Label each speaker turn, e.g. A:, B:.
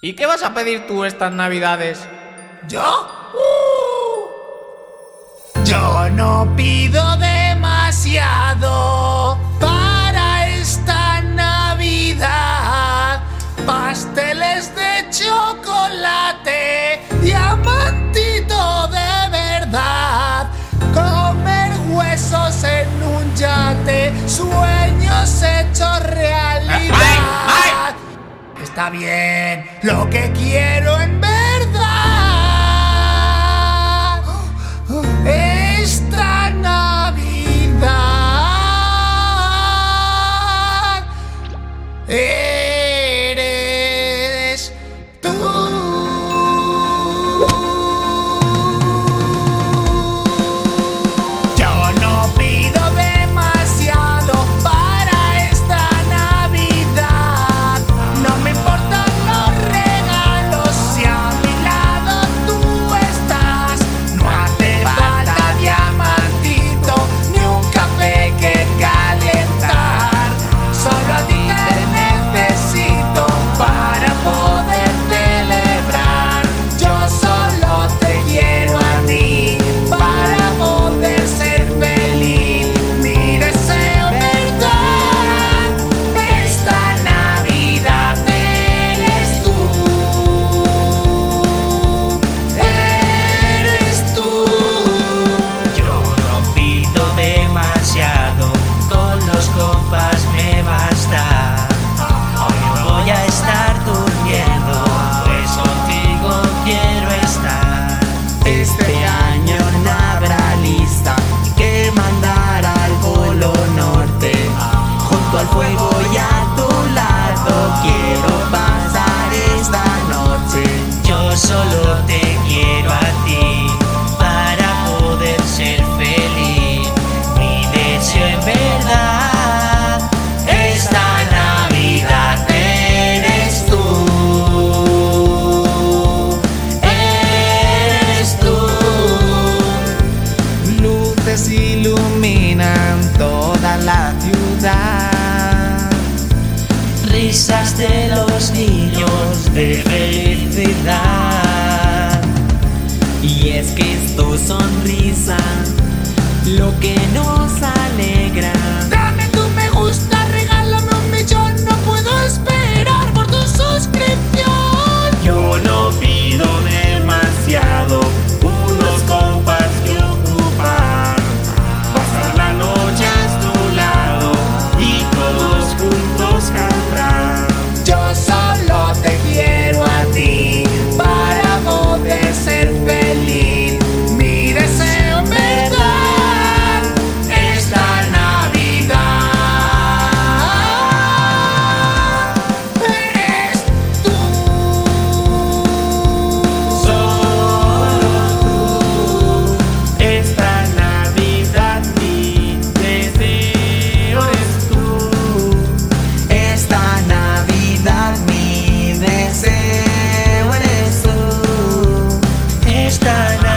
A: ¿Y qué vas a pedir tú estas navidades?
B: ¿Yo? Uh. Yo no pido demasiado para esta Navidad. Pasteles de chocolate, diamantito de verdad. Comer huesos en un yate. está bien. Lo que quiero toda la ciudad. Risas de los niños de felicidad. Y es que es tu
C: sonrisa lo que nos alegra. Dame tu me gusta, regálame un millón, no puedo esperar por tu suscripción. Yo no time